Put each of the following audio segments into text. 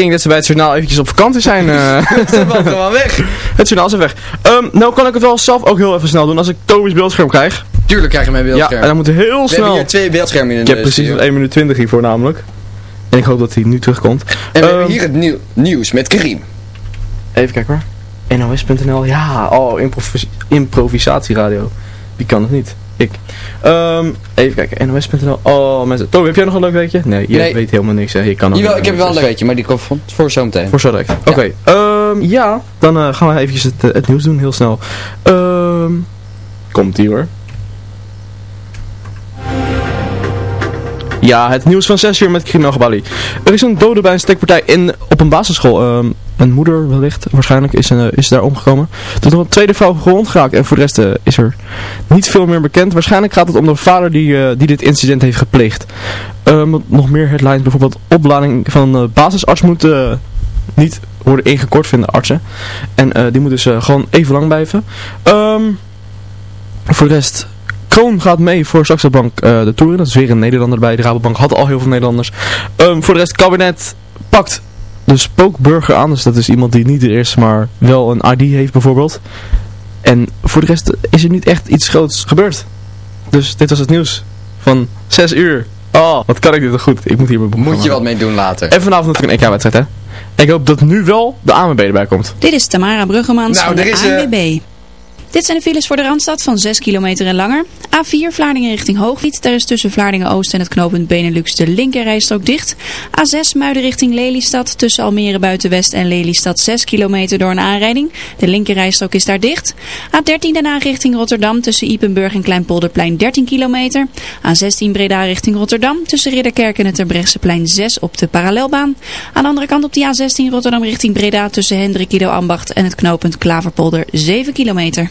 Ik denk dat ze bij het journaal eventjes op vakantie zijn. eh. Ze valt gewoon weg. het journaal is weg. Ehm, nou kan ik het wel zelf ook heel even snel doen als ik Toby's beeldscherm krijg. Tuurlijk krijg je mijn Ja, beeldscherm. en dan moet heel We hebben snel. hier twee beeldschermen in Ik de heb precies studio. 1 minuut 20 hiervoor namelijk. En ik hoop dat hij nu terugkomt. En we hebben Ehm, hier het nieuw- nieuws met Karim. Even kijken hoor. NOS.nl, ja, oh, improvis improvisatieradio. Wie kan het niet? Ik. Ehm, even kijken, NOS.nl, oh mensen. Toby, heb jij nog een leuk weetje? Nee, je Nee. weet helemaal niks hè, je kan Jawel, ik heb wel een leuk weetje, maar die komt voor, voor zometeen. Voor zo direct. Oké, ehm, ja, dan eh, gaan we eventjes het, eh, het nieuws doen, heel snel. Ehm komt ie hoor. Ja, het nieuws van 6 uur met Gabali. Er is een dode bij een steekpartij in, op een basisschool. Ehm, een moeder wellicht, waarschijnlijk, is, eh, is daar omgekomen. Er is nog een tweede vrouw gewond geraakt en voor de rest eh, is er niet veel meer bekend. Waarschijnlijk gaat het om de vader die, eh, die dit incident heeft gepleegd. Ehm, nog meer headlines, bijvoorbeeld oplading van basisarts moet niet worden ingekort, vinden artsen. En die moet dus gewoon even lang blijven. Ehm, voor de rest, Kroon gaat mee voor Saxo Bank de Tour in. Dat is weer een Nederlander bij. De Rabobank had al heel veel Nederlanders. Ehm, voor de rest, kabinet pakt de spookburger aan. Dus dat is iemand die niet er is, maar wel een ID heeft bijvoorbeeld. En voor de rest is er niet echt iets groots gebeurd. Dus dit was het nieuws van 6 uur. Oh, wat kan ik dit toch goed. Ik moet hier mijn boek Moet je wat mee doen later. En vanavond natuurlijk een EK-wedstrijd, hè. En ik hoop dat nu wel de AMB erbij komt. Dit is Tamara Bruggemans Nou, van de is, eh, ANWB. Dit zijn de files voor de Randstad van 6 kilometer en langer. A4 Vlaardingen richting Hoogvliet. Daar is tussen Vlaardingen-Oost en het knooppunt Benelux de linkerrijstrook dicht. A6 Muiden richting Lelystad. Tussen Almere Buitenwest en Lelystad 6 kilometer door een aanrijding. De linkerrijstrook is daar dicht. A13 daarna richting Rotterdam. Tussen Ipenburg en Kleinpolderplein 13 kilometer. A16 Breda richting Rotterdam. Tussen Ridderkerk en het Terbrechtseplein 6 op de parallelbaan. Aan de andere kant op die A16 Rotterdam richting Breda. Tussen Hendrik Ido Ambacht en het knooppunt Klaverpolder 7 kilometer.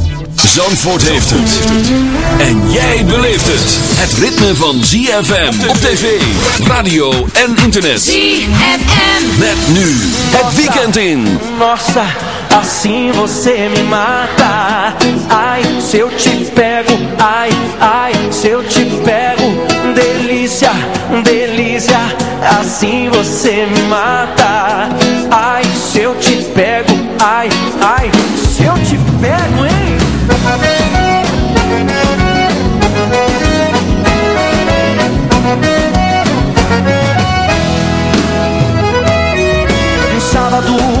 Zandvoort heeft het. En jij beleeft het. Het ritme van ZFM op tv, radio en internet. ZFM. Met nu het weekend in. Nossa, assim você me mata. Ai, se eu te pego, ai, ai, se eu te pego, delícia, delícia. Assim você me mata. Ai, se eu te pego, ai, ai, se eu te pego, hein? Sábado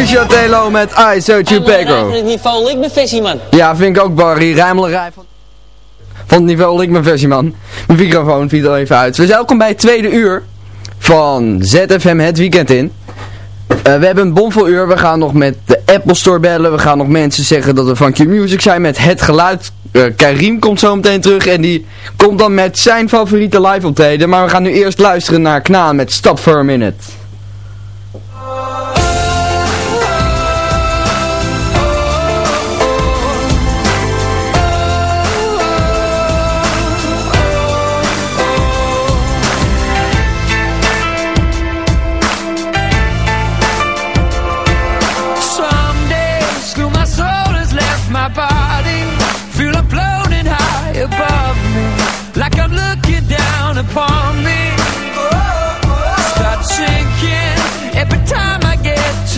Michel Telo met I So Pegro. Het niveau ligt mijn versie, man. Ja, vind ik ook Barry. Rijmelerij van, van het niveau ligt mijn versie, man. Mijn microfoon viel er even uit. We zijn welkom bij het tweede uur van ZFM het weekend in. Eh, we hebben een bomvol uur. We gaan nog met de Apple Store bellen. We gaan nog mensen zeggen dat we van Q-Music zijn met het geluid. Eh, Karim komt zo meteen terug en die komt dan met zijn favoriete live optreden. Maar we gaan nu eerst luisteren naar Knaan met Stop for a Minute.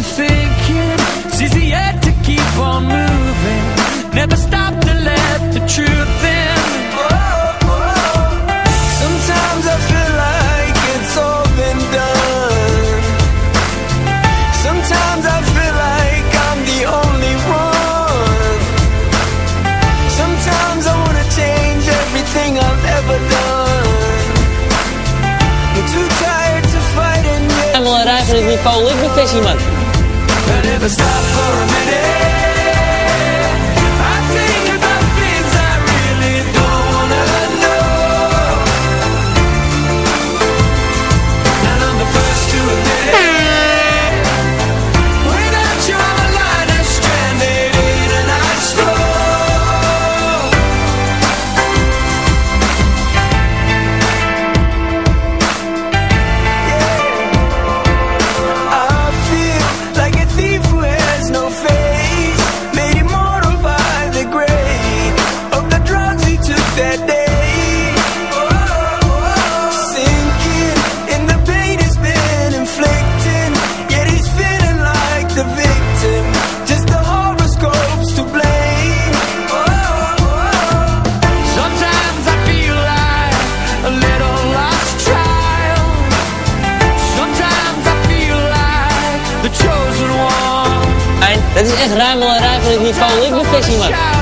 Get to thinking It's easier to keep on moving Never stop to let the truth in Sometimes I feel like it's all been done Sometimes I feel like I'm the only one. Sometimes I wanna change everything I've ever done. I'm too tired to fight and yet Rijmelerij van het niveau ligt mijn versie, man. I never stop for a minute. Niveau ligt mijn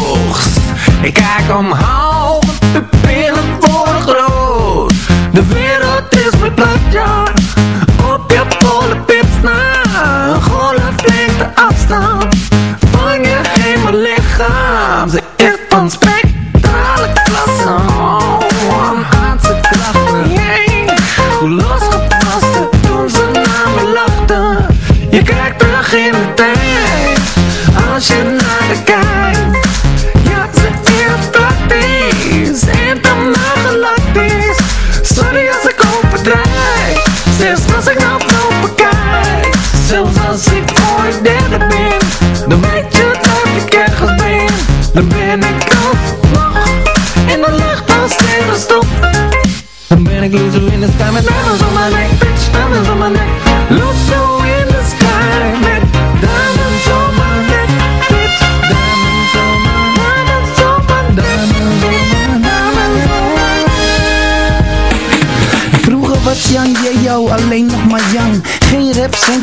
Ik kijk omhoog, de pillen worden groot. De wereld is mijn platja. Op je polenpips na. Een golflengte afstand. Van je hemellichaam. Ze is van spectrale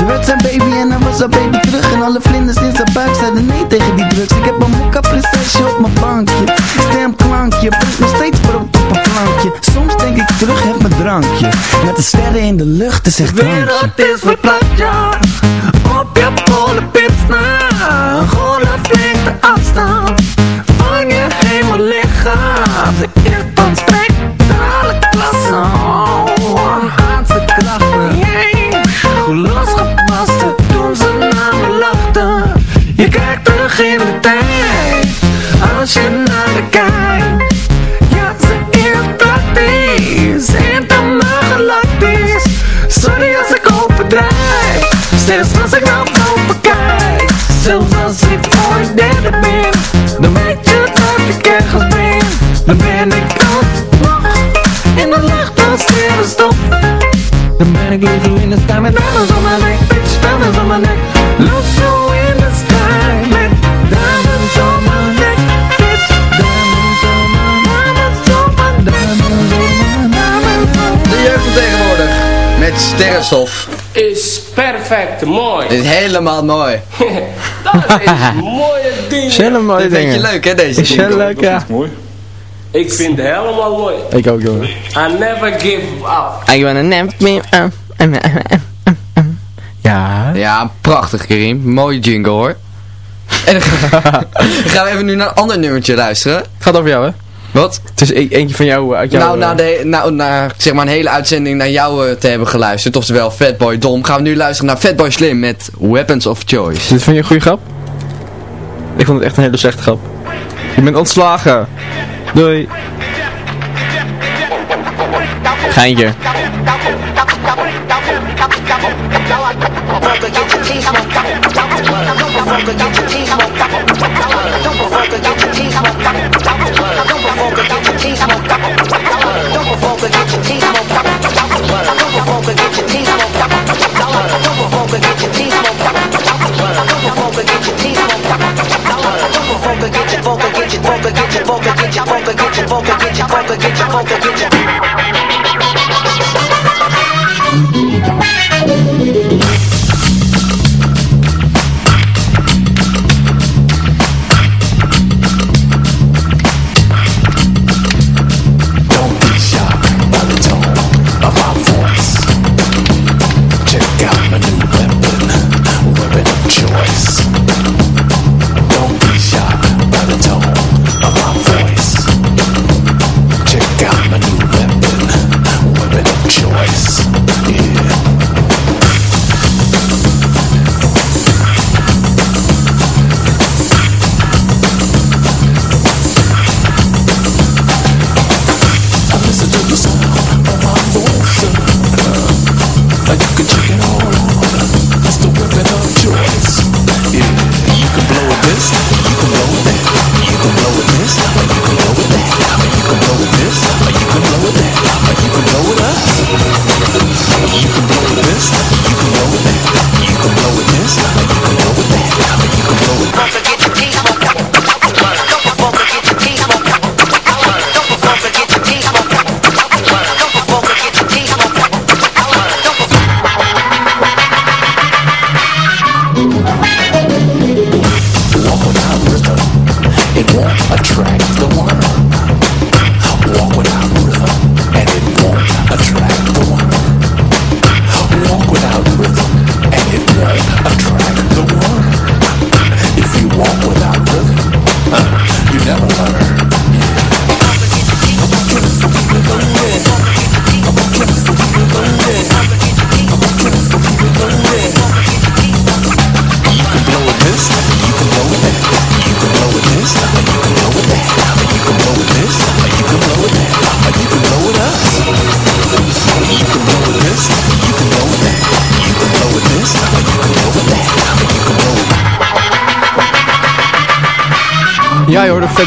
Ze werd zijn baby en hij was haar baby terug. En alle vlinders in zijn buik zeiden nee tegen die drugs. Ik heb een mokka prinsesje op mijn bankje. Stemklankje, brengt nog steeds brood op een plankje. Soms denk ik terug, heb mijn drankje. Met de sterren in de lucht, is echt De drankje. wereld is verplaatst, ja Op je polenpips na. Een golflengte afstand. Van je hemellichaam Ze is van In de sky Met diamonds on my neck Bitch, diamonds on my neck in the sky Met diamonds on my neck Bitch, diamonds on my Diamonds on my Diamonds on my Diamonds on my De jeugd van tegenwoordig. Met sterrenstof. Is perfect, mooi. Dit is helemaal mooi. Dat is mooie dingen. Is hele mooie Dit vind je leuk hè deze Is heel leuk, ja. Ik vind het helemaal mooi. Ik ook, jongen. I never give up. I wanna never be... Ja. Ja, prachtig Karim. Mooie jingle hoor. En dan gaan we even nu naar een ander nummertje luisteren. Gaat over jou, hè? Wat? Het is e- eentje van jou, uit jou. nou, na, de, nou, na zeg maar een hele uitzending naar jou eh, te hebben geluisterd, oftewel Fatboy Dom, gaan we nu luisteren naar Fatboy Slim met Weapons of Choice. Dit vind je een goede grap? Ik vond het echt een hele slechte grap. Je bent ontslagen. Doei. Geintje. Don't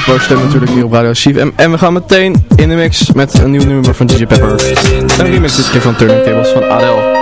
Ja, je hoorde Fatboy stem natuurlijk hier op Radio CFM. En we gaan meteen in de mix met een nieuw nummer van DJ Pepper. Een remix dit keer van Turning Tables van Adele.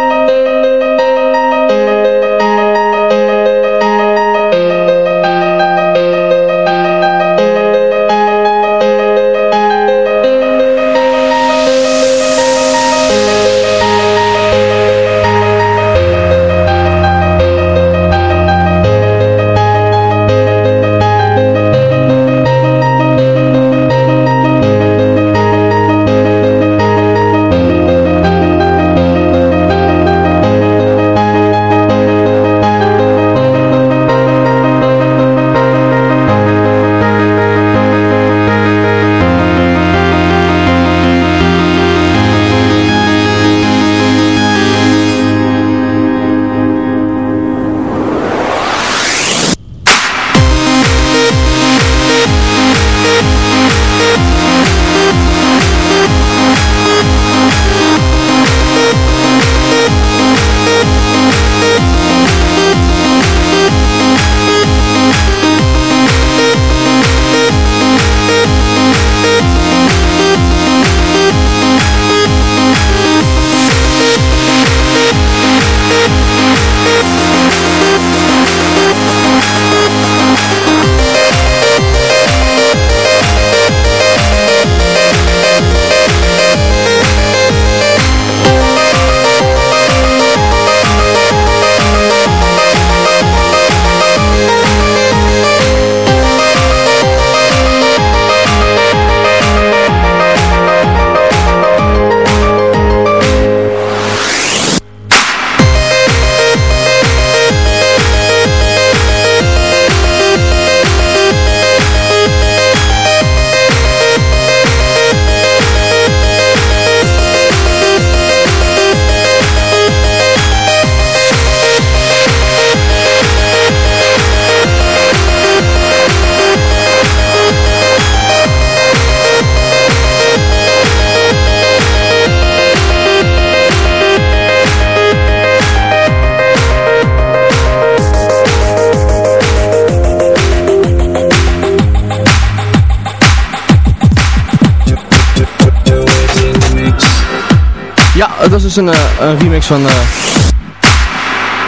Van eh,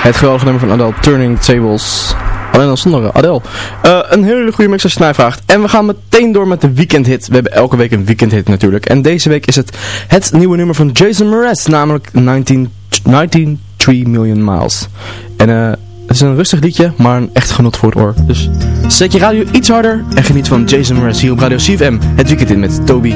het geweldige nummer van Adele, Turning Tables. Alleen dan zonder eh, Adele. Eh, een hele goede mix als je het mij vraagt. En we gaan meteen door met de weekendhit. We hebben elke week een weekendhit natuurlijk. En deze week is het het nieuwe nummer van Jason Mraz, namelijk 19, 19 3 Million Miles. En het is een rustig liedje, maar een echt genot voor het oor. Dus zet je radio iets harder en geniet van Jason Mraz hier op Radio CFM. Het weekend in met Toby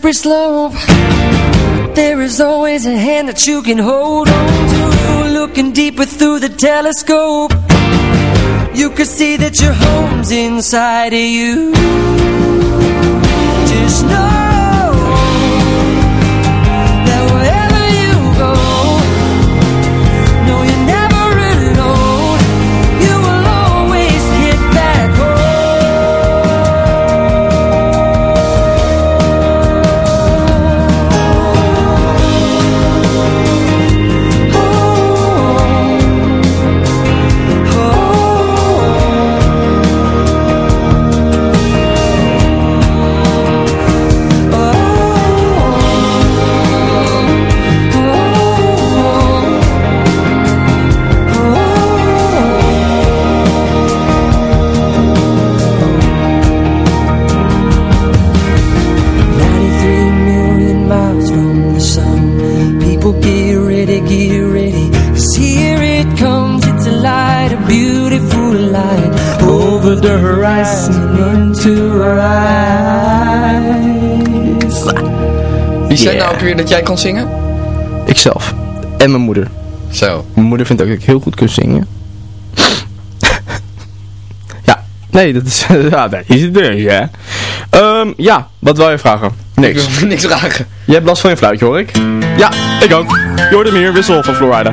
slippery slope There is always a hand that you can hold on to. Looking deeper through the telescope. You can see that your home's inside of you. Just know Zijn nou ook weer dat jij kon zingen? Ikzelf. En mijn moeder. Zo. Mijn moeder vindt ook dat ik heel goed kan zingen. ja. Nee, dat is... ja, dat is het dus, hè? Ehm, ja, wat wil je vragen? Niks. Ik wil niks vragen. Je hebt last van je fluitje, hoor ik. Ja, ik ook. Jordan hier, wissel van Florida.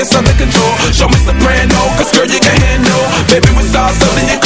it's under control. Show me soprano, cause girl, you can handle. Baby, we start something you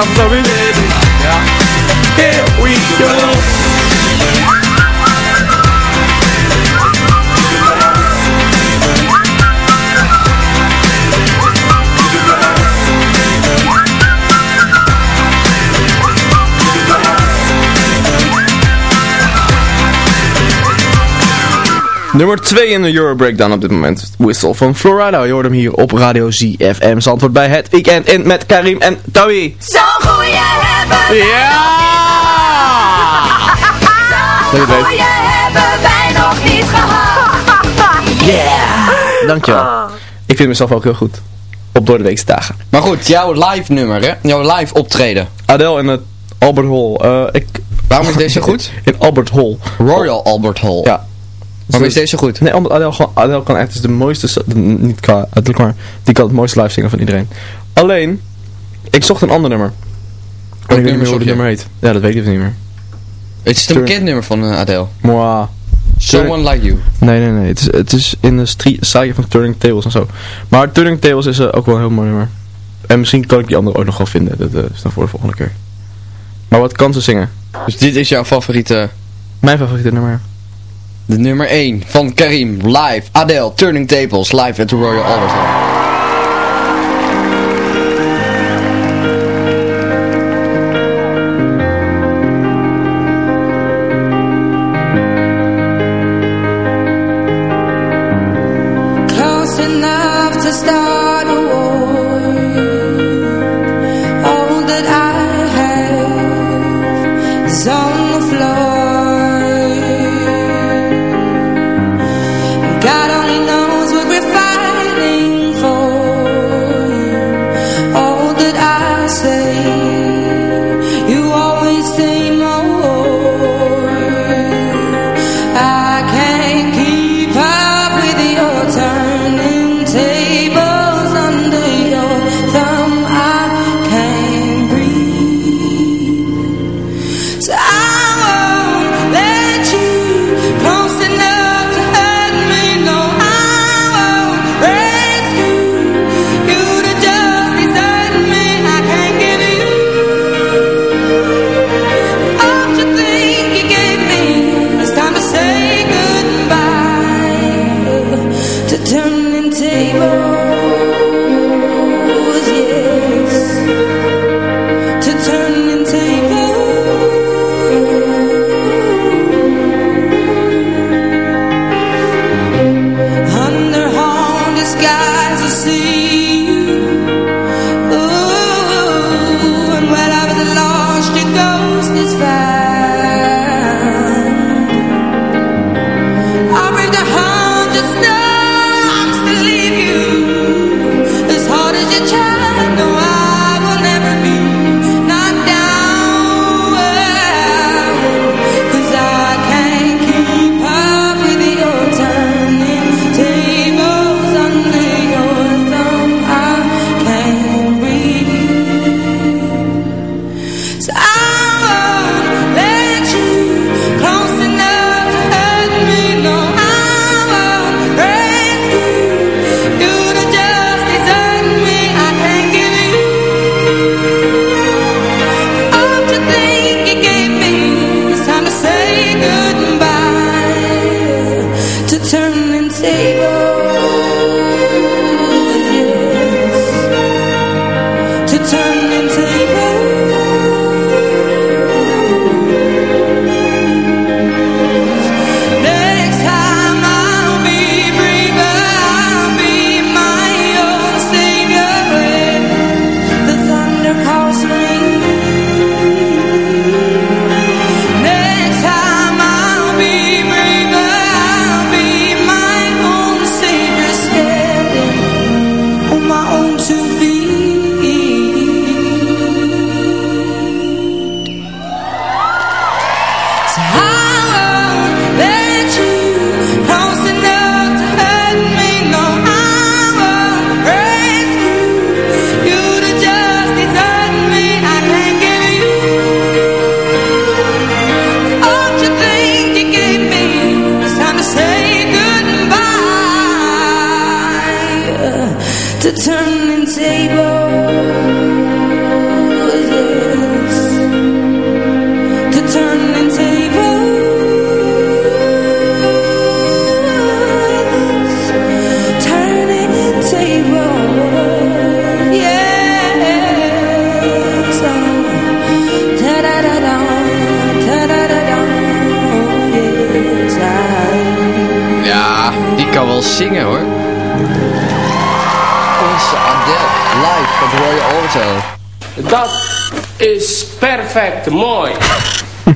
I'm sorry. Nummer 2 in de Euro Breakdown op dit moment. Whistle van Florida. Je hoort hem hier op Radio ZFM. Zandvoort bij het weekend in met Karim en Tawi. Zo'n goeie hebben Ja! Zo'n goeie hebben wij nog niet gehad. Yeah! Dankjewel. Ik vind mezelf ook heel goed. Op door de weekse dagen. Maar goed, jouw live nummer, hè? Jouw live optreden. Adele in het Albert Hall. Eh, ik... Waarom is deze goed? In Albert Hall. Royal Albert Hall. Ja. Waarom is deze goed? Nee, omdat Adele, gewoon, Adele kan echt is de mooiste, niet qua uiterlijk, maar die kan het mooiste live zingen van iedereen. Alleen, ik zocht een ander nummer. En ik weet niet meer hoe het nummer heet. Ja, dat weet ik even niet meer. Het is een bekend nummer van eh, Adele. Moi. Someone Like You. Nee, nee, nee. Het is, het is in de stijl van Turning Tables en zo. Maar Turning Tables is eh, ook wel een heel mooi nummer. En misschien kan ik die andere ook nog wel vinden. Dat eh, is dan voor de volgende keer. Maar wat kan ze zingen? Dus dit is jouw favoriete... Mijn favoriete nummer. De nummer 1 van Karim, live. Adele, Turning Tables, live at the Royal Albert Hall.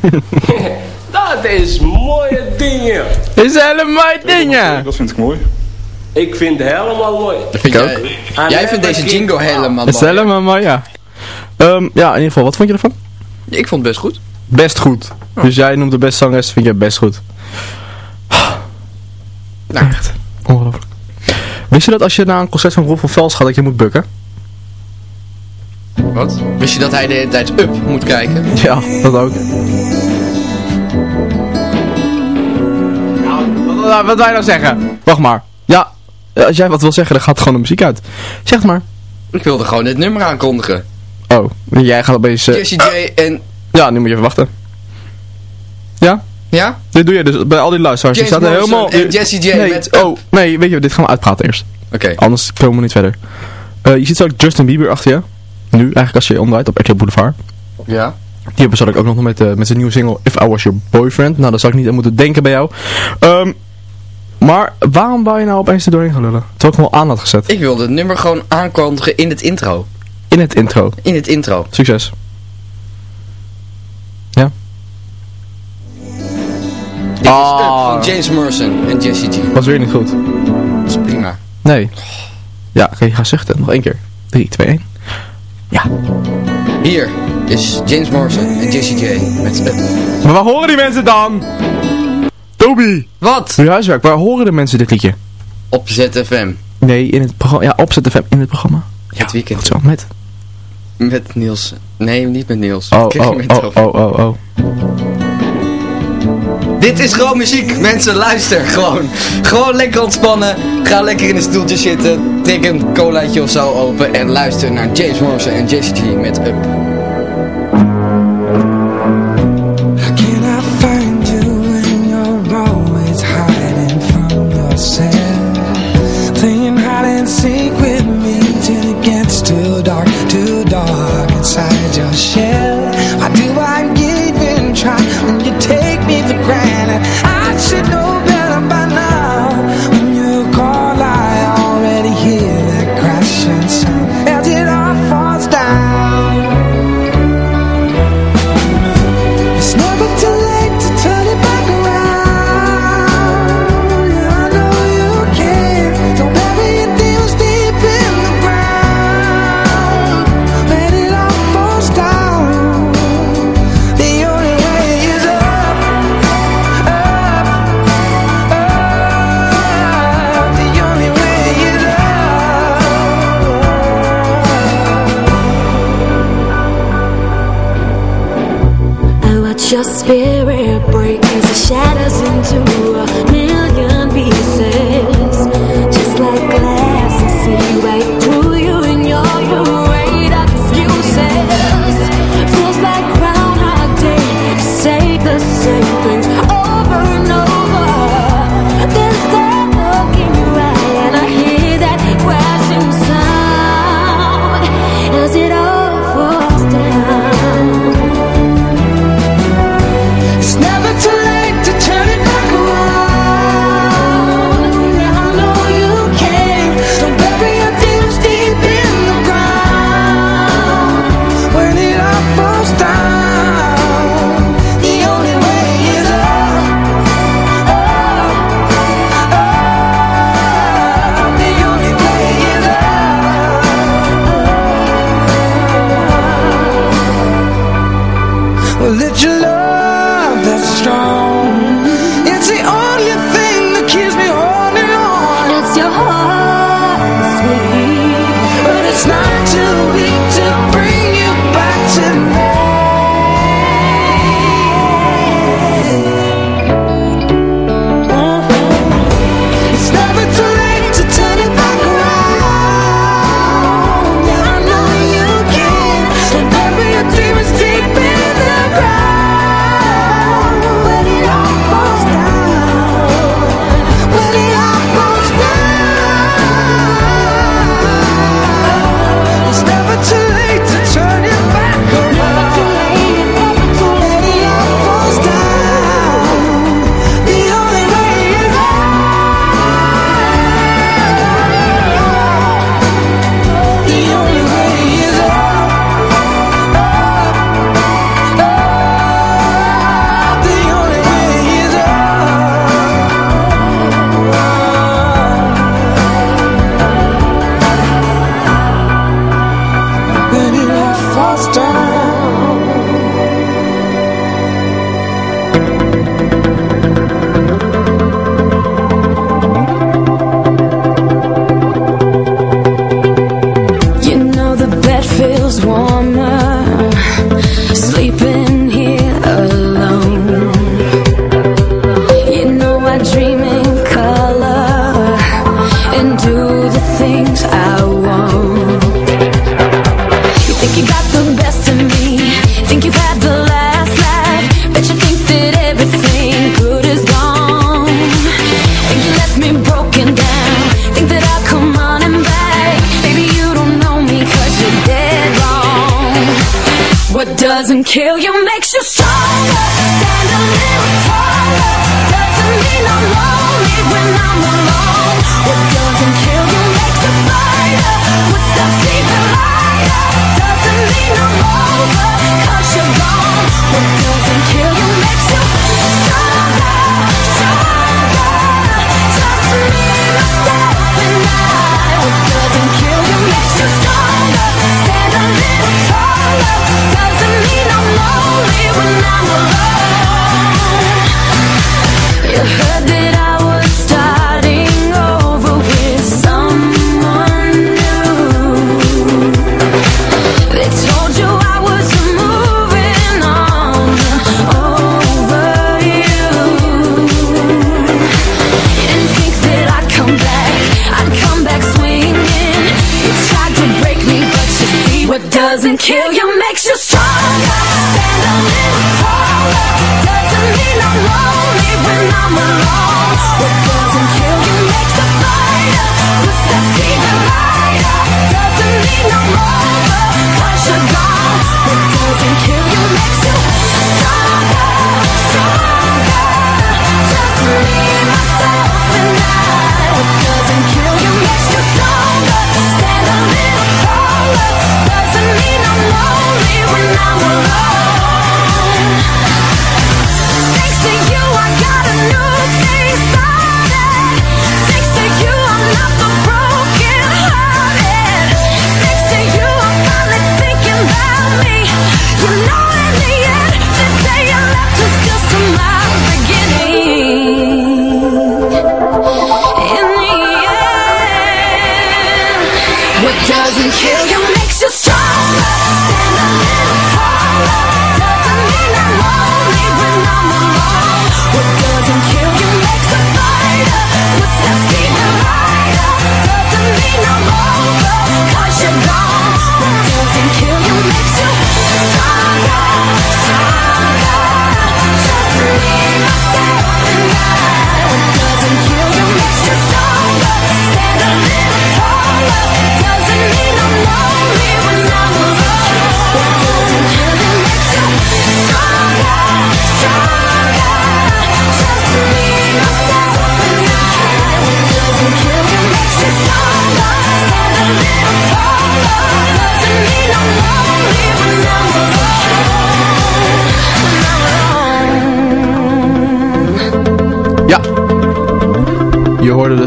dat is mooie dingen. Is hele mooie dingen. Dat vind ik mooi. Ik vind het helemaal mooi. Dat vind Ik jij. ook. Jij vindt deze jingle helemaal Is mooi. helemaal mooi, ja. Ehm, ja, in ieder geval, wat vond je ervan? Ik vond het best goed. Best goed. Dus jij noemt de best zangeres, vind je best goed. Nou. Echt, ongelooflijk. Wist je dat als je naar een concert van Rob van Vels gaat, dat je moet bukken? Wat? Wist je dat hij de hele tijd up moet kijken? Ja, dat ook. Nou, wat wij nou zeggen? Wacht maar. Ja, eh, als jij wat wil zeggen, dan gaat gewoon de muziek uit. Zeg het maar. Ik wilde gewoon dit nummer aankondigen. Oh, jij gaat opeens... eh, Jessie J en... ja, nu moet je even wachten. Ja? Ja? Dit doe je dus bij al die luisteraars. James staat er helemaal... en Jessie J nee, met- Oh, nee, weet je, dit gaan we uitpraten eerst. Oké. Anders komen we niet verder. Eh, je ziet zo Justin Bieber achter je. Nu, eigenlijk als je omdraait op RTL Boulevard. Ja. Die hebben ze ook nog met, eh, met zijn nieuwe single If I Was Your Boyfriend. Nou, dat zou ik niet aan moeten denken bij jou. Ehm, maar waarom wou je nou opeens er doorheen gaan lullen? Terwijl ik hem al aan had gezet. Ik wilde het nummer gewoon aankondigen in het intro. In het intro. In het intro. Succes. Ja? Dit is Ah. Up van James Morrison en Jessie G. Was weer niet goed. Dat is prima. Nee. Ja, oké, ga zuchten. Nog één keer. 3, 2, 1. Hier is James Morrison en Jessie J met. Maar waar horen die mensen dan? Toby! Wat? Je huiswerk. Waar horen de mensen dit liedje? Op ZFM. Nee, in het programma. Ja, opzet FM in het programma. het weekend. Zo, met. Met Niels. Nee, niet met Niels. Oh, Ik kreeg oh, met oh, over. oh, oh, oh. Dit is gewoon muziek. Mensen, luister gewoon. Gewoon lekker ontspannen. Ga lekker in een stoeltje zitten. Trek een colaatje of zo open. En luister naar James Morrison en Jessie G met Up. Till it gets too dark, too dark inside your shell.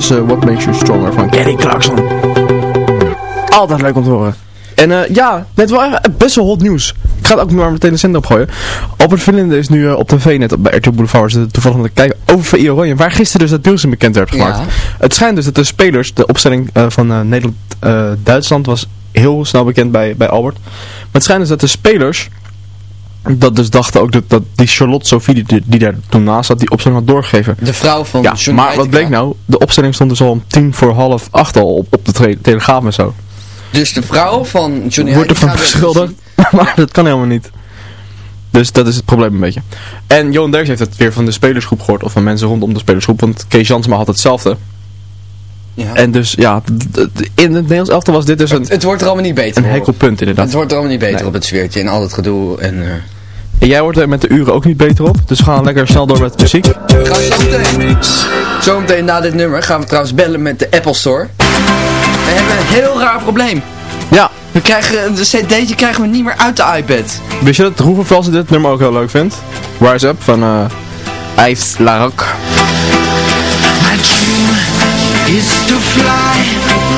Hoorde dus eh, What Makes You Stronger van Kelly Clarkson. Altijd leuk om te horen. En eh, ja, net wel echt best wel hot nieuws. Ik ga het ook maar meteen de zender opgooien. Albert Verlinde is nu eh, op tv net op, bij RTL Boulevard. Zitten toevallig aan het kijken over VI Oranje. Waar gisteren dus dat nieuws in bekend werd gemaakt. Ja. Het schijnt dus dat de spelers, de opstelling eh, van eh, Nederland-Duitsland was heel snel bekend bij, bij Albert. Maar het schijnt dus dat de spelers dat dus dachten ook dat, dat die Charlotte Sophie die, die daar toen naast zat, die opstelling had doorgegeven. De vrouw van Ja, John maar wat bleek nou? De opstelling stond dus al om tien voor half acht al op, op de telegraaf en zo. Dus de vrouw van Johnny Wordt ervan werd beschuldigd, maar dat kan helemaal niet. Dus dat is het probleem een beetje. En Johan Derks heeft het weer van de spelersgroep gehoord, of van mensen rondom de spelersgroep, want Kees Jansma had hetzelfde. Ja. En dus ja, in het Nederlands elftal was dit dus een, Het wordt er allemaal niet beter een hekelpunt inderdaad. Het wordt er allemaal niet beter Nee. op het sfeertje en al het gedoe. En, eh, En jij wordt er met de uren ook niet beter op, dus we gaan lekker snel door met muziek. gaan zometeen, zometeen na dit nummer gaan we trouwens bellen met de Apple Store. We hebben een heel raar probleem. Ja. We krijgen, de cd'tje krijgen we niet meer uit de iPad. Wist je dat Roevenvels dit nummer ook heel leuk vindt? Rise Up van eh Yves Larocque. My dream is to fly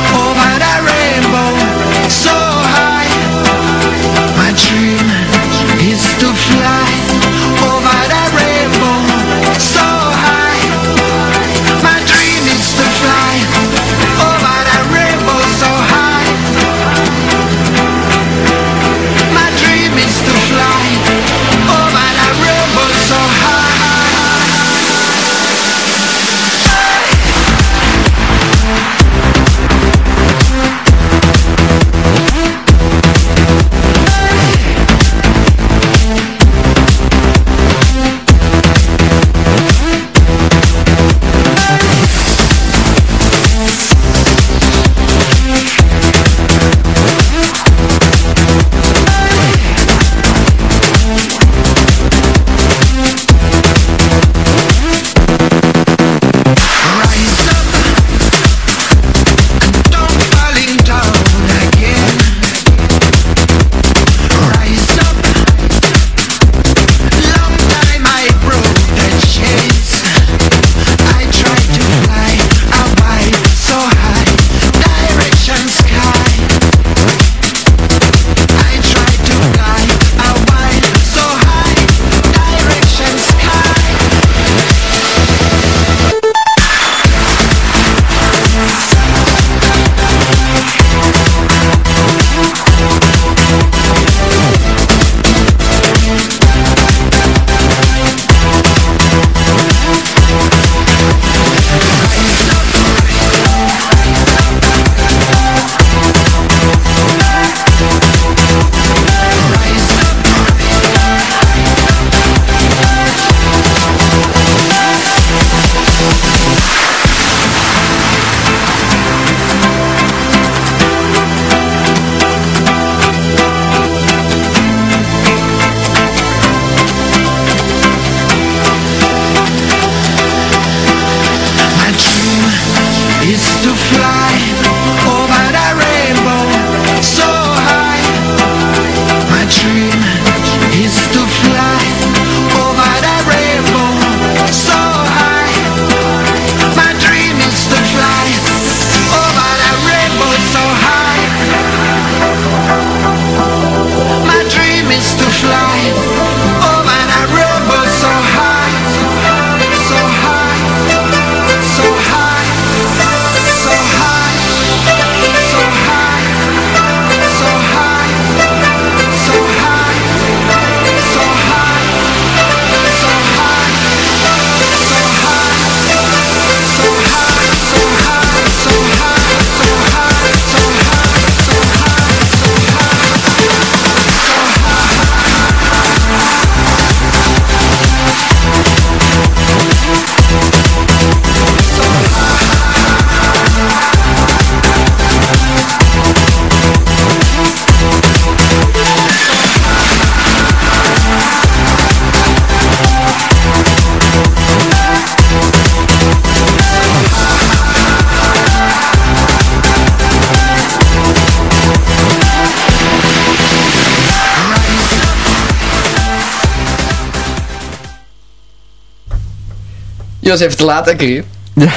Je was even te laat, hè, Karim? Ja.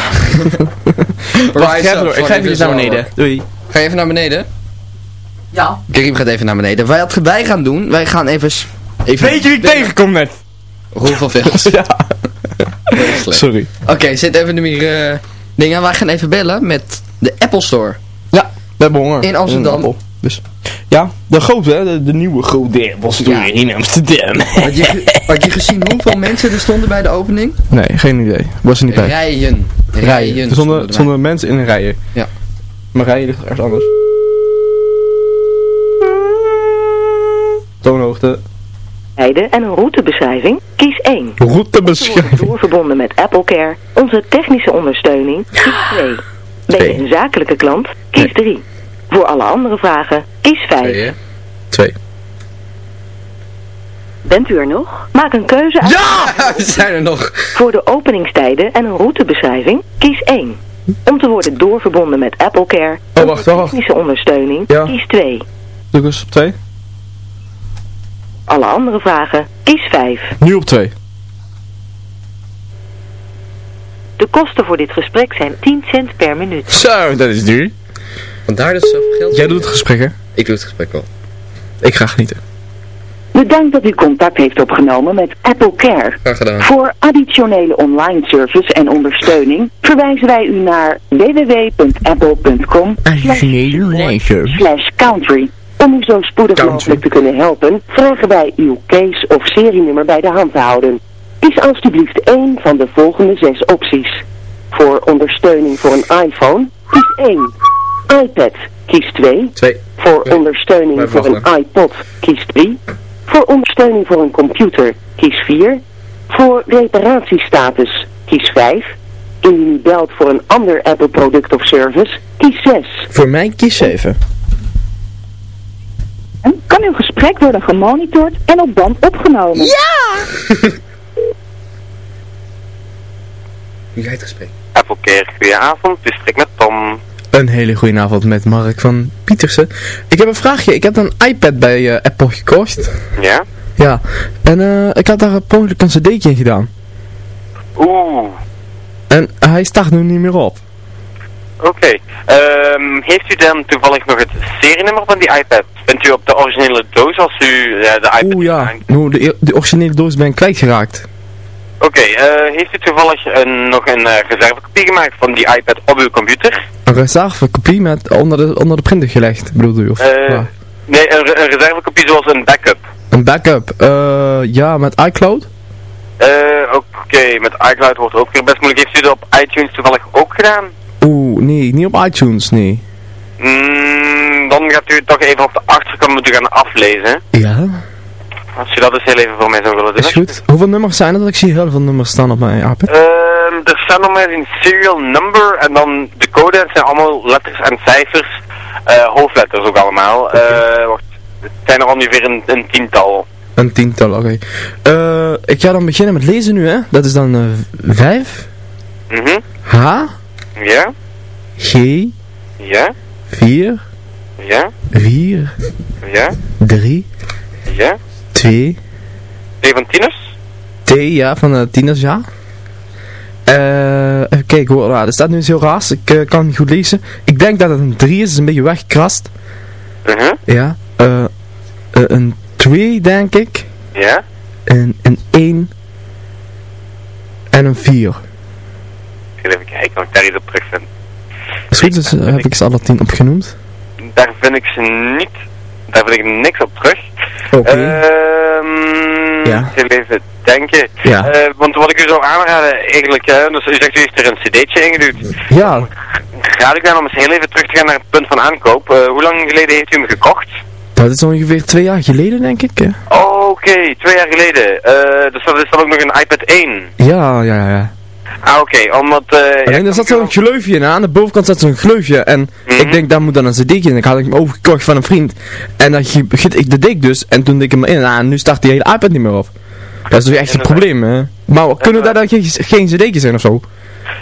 Wacht, ik ga even, ik ga even naar beneden. Doei. Ga je even naar beneden? Ja. Karim gaat even naar beneden. Wij, wat wij gaan doen, wij gaan even... even Weet je wie ik tegenkom net? Roel van Vels. Ja. Sorry. Oké, zit even nu hier... eh, dingen. Wij gaan even bellen met de Apple Store. Ja, we hebben honger. In Amsterdam. Dus. Ja, de grote, hè? De, de nieuwe grote Apple Store Ja. in Amsterdam. Had je, had je gezien hoeveel mensen er stonden bij de opening? Nee, geen idee. Was er niet bij. Rijen. Rijen. Er stonden stonden, erbij. stonden mensen in een rijen. Ja. Maar rijen ligt ergens anders. Toonhoogte. Rijden en een routebeschrijving? Kies 1. Routebeschrijving. Doorverbonden met AppleCare. Onze technische ondersteuning? Kies 2. Ben je een zakelijke klant? Kies 3. Voor alle andere vragen? Kies 5. Twee. Bent u er nog? Maak een keuze uit. Ja! We zijn er nog. Voor de openingstijden en een routebeschrijving? Kies 1. Om te worden doorverbonden met AppleCare. Oh, wacht, wacht. Technische ondersteuning? Ja. Kies 2. Druk eens op twee. Alle andere vragen? Kies 5. Nu op twee. De kosten voor dit gesprek zijn 10 cent per minuut. Zo, dat is duur. Vandaar dat zoveel geld. Jij doet het gesprek, hè? Ik doe het gesprek wel. Ik ga genieten. Bedankt dat u contact heeft opgenomen met Apple Care. Graag gedaan. Voor additionele online service en ondersteuning verwijzen wij u naar www.apple.com slash country. Om u zo spoedig mogelijk te kunnen helpen, vragen wij uw case of serienummer bij de hand te houden. Kies alstublieft één van de volgende zes opties. Voor ondersteuning voor een iPhone, kies 1. iPad, kies 2. Twee. Voor ondersteuning voor een iPod, kies 3. Voor ondersteuning voor een computer, kies 4. Voor reparatiestatus, kies 5. Indien u belt voor een ander Apple product of service, kies 6. Voor mij kies 7. Kan uw gesprek worden gemonitord en op band opgenomen? Ja! Wie gaat het gesprek? Appelkeer, goedenavond. U spreekt met Tom. Een hele goede avond met Mark van Pietersen. Ik heb een vraagje. Ik heb een iPad bij eh, Apple gekocht. Ja? Ja. En eh, ik had daar per ongeluk een cd'tje in gedaan. Oeh, En hij staat nu niet meer op. oké. Ehm, heeft u dan toevallig nog het serienummer van die iPad? Bent u op de originele doos als u eh, de iPad... Oeh ja. Nou, de, de originele doos ben ik kwijtgeraakt. Oké, eh, heeft u toevallig een, nog een eh, reservekopie gemaakt van die iPad op uw computer? Een reservekopie met onder de, onder de printer gelegd, bedoelde u? Of, Eh, ja. Nee, een, een reservekopie zoals een backup. Een backup. eh ja, met iCloud. Eh, oké, met iCloud wordt ook weer best moeilijk. Heeft u dat op iTunes toevallig ook gedaan? Oeh, nee, niet op iTunes, nee. Mm, dan gaat u het toch even op de achterkant moeten gaan aflezen. Ja, Als u dat eens heel even voor mij zou willen doen. is goed. Hoeveel nummers zijn er? Ik zie heel veel nummers staan op mijn iPad. Ehm, er staan nog maar een serial number en dan de code. Het zijn allemaal letters en cijfers. eh, hoofdletters ook allemaal. Eh, wacht, het zijn er ongeveer een, een tiental. Een tiental, oké. Eh, ik ga dan beginnen met lezen nu, hè. Dat is dan eh 5, Mhm. H, Ja, G, ja, 4, ja, 4, ja, 3, ja. 2, Twee van tieners? T, ja, van de tieners, ja. Eh, even kijken hoor, nou, er staat nu iets heel raars. Ik eh, kan niet goed lezen. Ik denk dat het een 3 is, het is een beetje weggekrast. Mhm. Ja. Eh, een 2, denk ik. Ja. Een, een 1. En een 4. Ik ga even kijken of ik daar iets op terug vind. Is goed, dus heb ik ze alle 10 opgenoemd. Daar vind ik ze niet. Daar vind ik niks op terug. Oké. Ehm, Ja. Even denken. Ja. Eh, want wat ik u zou aanraden eigenlijk, hè, dus u zegt u heeft er een cd'tje ingeduwd. Ja, Raad ik dan om eens heel even terug te gaan naar het punt van aankoop. Eh, hoe lang geleden heeft u hem gekocht? dat is ongeveer twee jaar geleden, denk ik. Oké, twee jaar geleden. Eh, dus dat is dan ook nog een iPad 1. Ja, ja, ja. Ah, oké, omdat... eh, Alleen er zat zo'n gleufje in. Aan de bovenkant zat zo'n gleufje. En Mhm. ik denk, daar moet dan een cd'tje in. Ik had hem overgekocht van een vriend. En dan gi- giet ik de dik dus. En toen dik ik hem in. En nu start die hele iPad niet meer op. Dat is toch echt een probleem, hè? Maar kunnen daar dan geen, geen cd'tjes in of zo?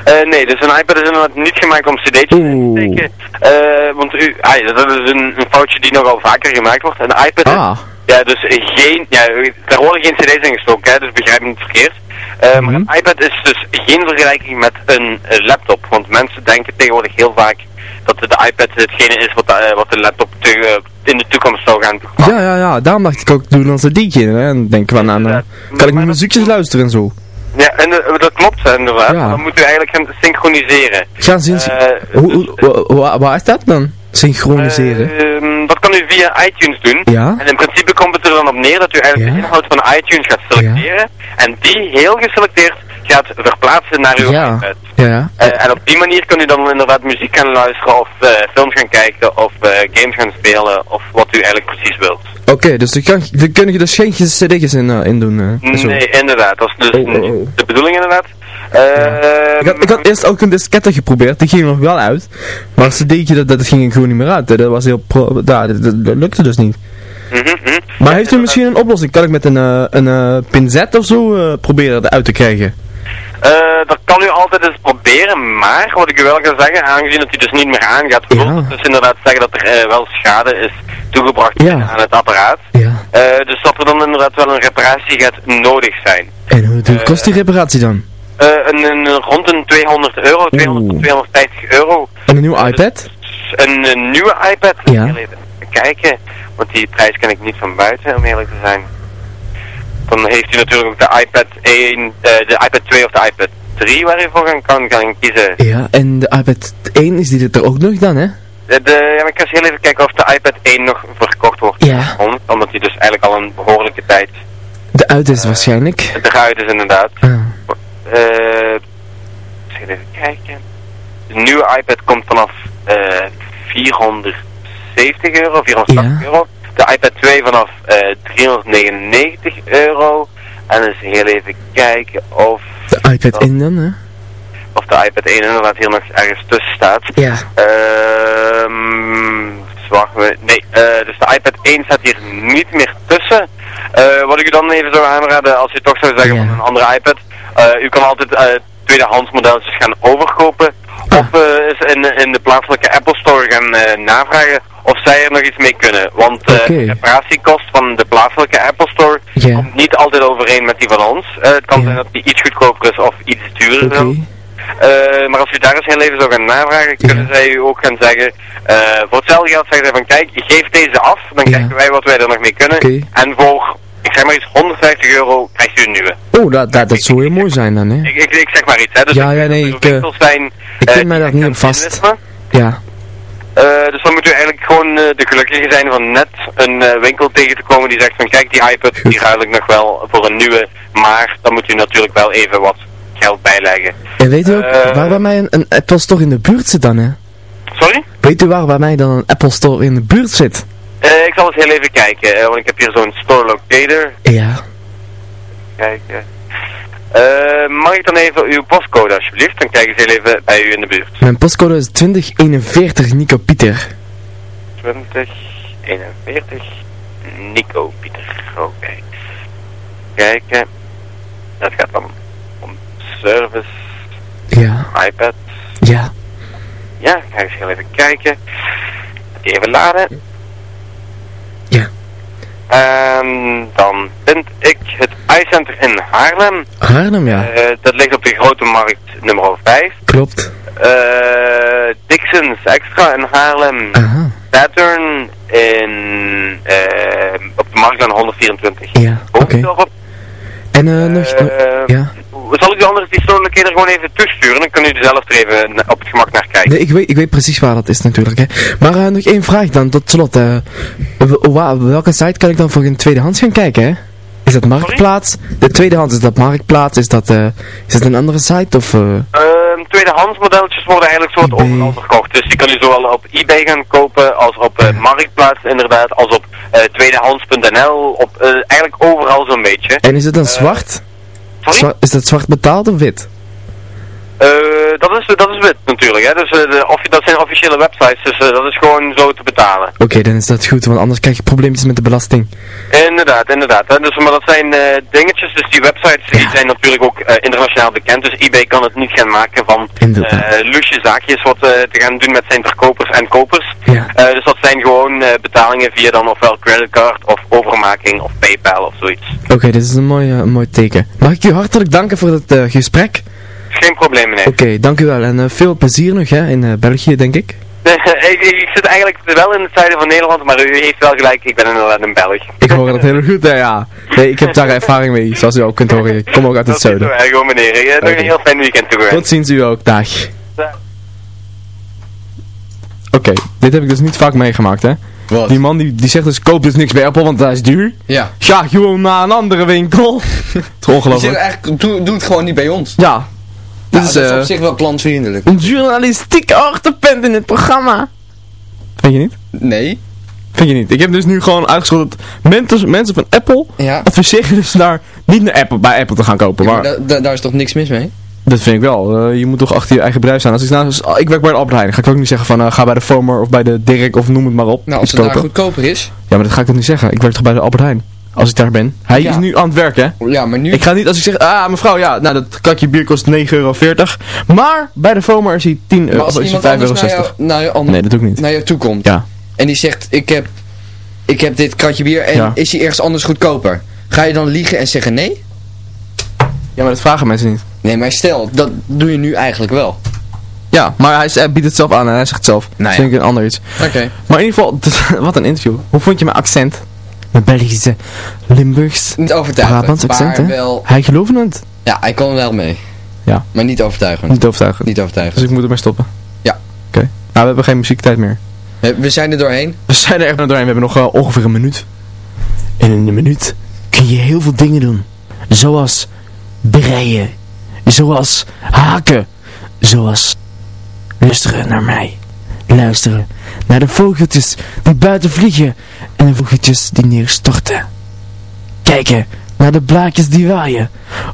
Eh, nee, dus een iPad is inderdaad niet gemaakt om cd'tjes in te steken. Eh, want u, ah, dat is een, een foutje die nogal vaker gemaakt wordt. Een iPad Ah. is Ja, dus geen, ja, daar worden geen cd's in gestoken, hè, dus begrijp me niet verkeerd. Eh, Maar een iPad is dus geen vergelijking met een laptop, want mensen denken tegenwoordig heel vaak dat de iPad hetgene is wat, eh, wat de laptop te- eh, in de toekomst zou gaan Ja, ja, ja. Daarom dacht ik ook, doe dan zo'n dingetje. Hè. En dan denken we aan, eh, kan ik mijn muziekjes luisteren en zo. Ja, en dat klopt inderdaad. Dan moet u eigenlijk gaan synchroniseren. Gaan zien. Eh, hoe, hoe- hoe- waar is dat dan? Synchroniseren. Ehm, dat kan u via iTunes doen. Ja. En in principe komt het er dan op neer dat u eigenlijk de inhoud van iTunes gaat selecteren. En die heel geselecteerd gaat verplaatsen naar uw Ja. iPad. ja. Eh, en op die manier kunt u dan inderdaad muziek gaan luisteren of eh, films gaan kijken of eh, games gaan spelen of wat u eigenlijk precies wilt. Oké, dus er, kan, er kunnen je dus geen cd'tjes in, in doen. Nee, inderdaad. Dat is dus Oh, oh, oh. de bedoeling inderdaad. Ehm, Ik had, ik had eerst ook een disketter geprobeerd, die ging nog wel uit. Maar een cd'tje, dat, dat ging gewoon niet meer uit. Dat was heel pro, ja, dat, dat- dat lukte dus niet. mhm, mhm. Maar heeft u misschien een oplossing? Kan ik met een, eh, een eh, pinzet of zo proberen eruit te krijgen? Dat kan u altijd eens proberen, maar wat ik u wel ga zeggen, aangezien dat hij dus niet meer aangaat, wil dat dus inderdaad zeggen dat er wel schade is toegebracht aan het apparaat. Eh, dus dat er dan inderdaad wel een reparatie gaat nodig zijn. En hoe hoe kost die reparatie dan? Eh, een, een, rond een 200 euro, 200 tot 250 euro. En een nieuwe iPad? Een, een nieuwe iPad, Ja. Even kijken, want die prijs ken ik niet van buiten om eerlijk te zijn. Dan heeft u natuurlijk ook de iPad 1, eh, de iPad 2 of de iPad 3 waar u voor gaan kan, kan kiezen. Ja, en de iPad 1 is die er ook nog dan, hè? De, de, ja, maar ik ga eens heel even kijken of de iPad 1 nog verkocht wordt. Ja. Om- Omdat die dus eigenlijk al een behoorlijke tijd De uit is waarschijnlijk. eruit is inderdaad. Ah. Eh, even kijken. De nieuwe iPad komt vanaf eh 470 euro, 480 euro. De iPad 2 vanaf eh 399 euro. En eens heel even kijken of, De iPad in dan, hè? of de iPad 1 inderdaad hier nog ergens tussen staat. Ja. Ehm, wacht we. Nee, eh, dus de iPad 1 staat hier niet meer tussen. Eh, wat ik u dan even zou aanraden, als u toch zou zeggen van een andere iPad, eh, u kan altijd eh, tweedehands modelletjes gaan overkopen. Of eh, eens in, in de plaatselijke Apple Store gaan eh, navragen of zij er nog iets mee kunnen. Want eh, de reparatiekost van de plaatselijke Apple Store komt niet altijd overeen met die van ons. Eh, het kan zijn dat die iets goedkoper is of iets duurder is. Eh, maar als u daar eens heel even zou gaan navragen, kunnen zij u ook gaan zeggen, eh, voor hetzelfde geld zeggen zij van kijk, geef deze af, dan kijken wij wat wij er nog mee kunnen. En voor, ik zeg maar iets, 150 euro krijgt u een nieuwe. Oh, dat, dat, dat zou heel mooi zijn dan, hè? Ik, ik, ik zeg maar iets, hè. Dus Ja, ja, nee, ik, eh, zijn, Ik eh, ken mij daar niet op vast. Ja. eh, dus dan moet u eigenlijk gewoon de gelukkige zijn van net een winkel tegen te komen die zegt van kijk die iPad die ruil ik nog wel voor een nieuwe, maar dan moet u natuurlijk wel even wat geld bijleggen. En weet u ook waar bij mij een, een Apple Store in de buurt zit dan, hè? Sorry? Weet u waar bij mij dan een Apple Store in de buurt zit? Eh, ik zal eens heel even kijken, eh, want ik heb hier zo'n store locator. Ja. Kijken. Eh, mag ik dan even uw postcode alsjeblieft? Dan kijk ik eens heel even bij u in de buurt. Mijn postcode is 2041 Nico Pieter. 20, 41, Nico Pieter. Oké. Kijken. Dat gaat dan om service, Ja. iPad. Ja. Ja, ga eens heel even kijken. Even laden. En dan vind ik het iCenter in Haarlem. Haarlem, ja. Eh, dat ligt op de grote markt nummer 5. Klopt. Eh, Dixons Extra in Haarlem. Saturn in, eh, op de marktlaan 124. Ja, oké. En eh, nog... Eh, ja. Zal ik de andere pistolenkeer gewoon even toesturen? Dan kan u er zelf er even op het gemak naar kijken. Nee, ik weet, ik weet precies waar dat is natuurlijk, hè. Maar eh, nog één vraag dan, tot slot. welke site kan ik dan voor een tweedehands gaan kijken, hè? Is dat Marktplaats? De tweedehands, is dat Marktplaats? Is dat, eh is dat een andere site, of... eh Ehm, tweedehands modelletjes worden eigenlijk soort overal verkocht. Dus die kan u zowel op eBay gaan kopen als op eh, Marktplaats inderdaad, als op eh, tweedehands.nl, op eigenlijk overal zo'n beetje. En is het dan zwart? Zwa- is dat zwart betaald of wit? Eh, dat, is, dat is wit natuurlijk, hè. Dus de, offi- dat zijn officiële websites, dus dat is gewoon zo te betalen. Oké, dan is dat goed, want anders krijg je probleempjes met de belasting. Inderdaad, inderdaad. Dus, maar dat zijn eh, dingetjes, dus die websites die zijn natuurlijk ook eh, internationaal bekend. Dus eBay kan het niet gaan maken van uh, lusje zaakjes wat te gaan doen met zijn verkopers en kopers. dus dat zijn gewoon betalingen via dan ofwel creditcard of overmaking of PayPal of zoiets. Oké, dit is een mooi, een mooi teken. Mag ik u hartelijk danken voor het gesprek? Geen probleem, nee. Oké, dank u wel en veel plezier nog hè, in België, denk ik. ik, ik, zit eigenlijk wel in het zuiden van Nederland, maar u heeft wel gelijk, ik ben inderdaad een Belg. Ik hoor dat heel goed, hè, ja. Nee, ik heb daar ervaring mee, zoals u ook kunt horen. Ik kom ook uit het zuiden. Dat is wel meneer. Ik nog een heel fijn weekend toe. Tot ziens u ook, dag. Oké, dit heb ik dus niet vaak meegemaakt, hè. Wat? Die man die, die zegt dus koop dus niks bij Apple, want dat is duur. Ja. Ja, gewoon naar een andere winkel. het is ongelooflijk. eigenlijk, doe, doe het gewoon niet bij ons. Ja, nou, dat is op zich wel klantvriendelijk. Een journalistiek achterpunt in het programma. Vind je niet? Nee. Vind je niet? Ik heb dus nu gewoon uitgeschot dat mensen, van Apple ja. adviseren dus naar, niet naar Apple, bij Apple te gaan kopen. maar, maar daar is toch niks mis mee? Dat vind ik wel. Uh, je moet toch achter je eigen bedrijf staan. Als ik, nou, als, ik werk bij de Albert Heijn, ga ik ook niet zeggen van uh, ga bij de Fomer of bij de Dirk of noem het maar op. Nou, als het daar goedkoper is. Ja, maar dat ga ik toch niet zeggen. Ik werk toch bij de Albert Heijn. Als ik daar ben. Hij is nu aan het werken, hè? Ja, maar nu... Ik ga niet als ik zeg, ah mevrouw, ja, nou dat kakje bier kost 9,40 euro. Maar bij de FOMA is hij 10 euro, is hij 5,60 euro. Naar jou, nee, dat doe ik niet. Naar jou toe komt. Ja. En die zegt, ik heb, ik heb dit kratje bier en is hij ergens anders goedkoper? Ga je dan liegen en zeggen nee? Ja, maar dat vragen mensen niet. Nee, maar stel, dat doe je nu eigenlijk wel. Ja, maar hij, hij biedt het zelf aan en hij zegt het zelf. Nou ja. Dat vind ik een ander iets. Oké. Maar in ieder geval, wat een interview. Hoe vond je mijn accent? Mijn Belgische, Limburgs, niet overtuigend, Brabants accent, hè? Wel... Hij geloofde het. Ja, hij kon wel mee. Ja. Maar niet overtuigend. Niet overtuigend. Niet overtuigend. Dus ik moet ermee stoppen. Ja. Oké. Nou, we hebben geen muziektijd meer. We zijn er doorheen. We zijn er echt doorheen. We hebben nog uh, ongeveer een minuut. En in een minuut kun je heel veel dingen doen. Zoals breien. Zoals haken. Zoals luisteren naar mij. Luisteren naar de vogeltjes die buiten vliegen en de vogeltjes die neerstorten. Kijken naar de blaadjes die waaien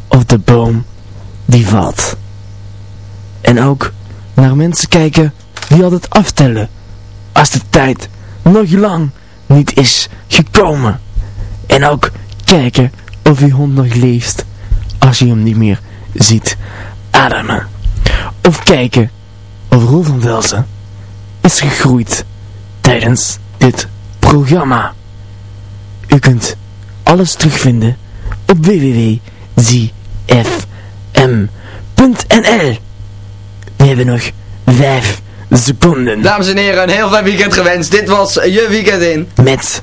of de boom die valt. En ook naar mensen kijken die altijd aftellen als de tijd nog lang niet is gekomen. En ook kijken of je hond nog leeft als je hem niet meer ziet ademen. Of kijken of Roel van Velzen is gegroeid tijdens dit programma. U kunt alles terugvinden op www.zfm.nl We hebben nog vijf seconden. Dames en heren, een heel fijn weekend gewenst. Dit was je weekend in. Met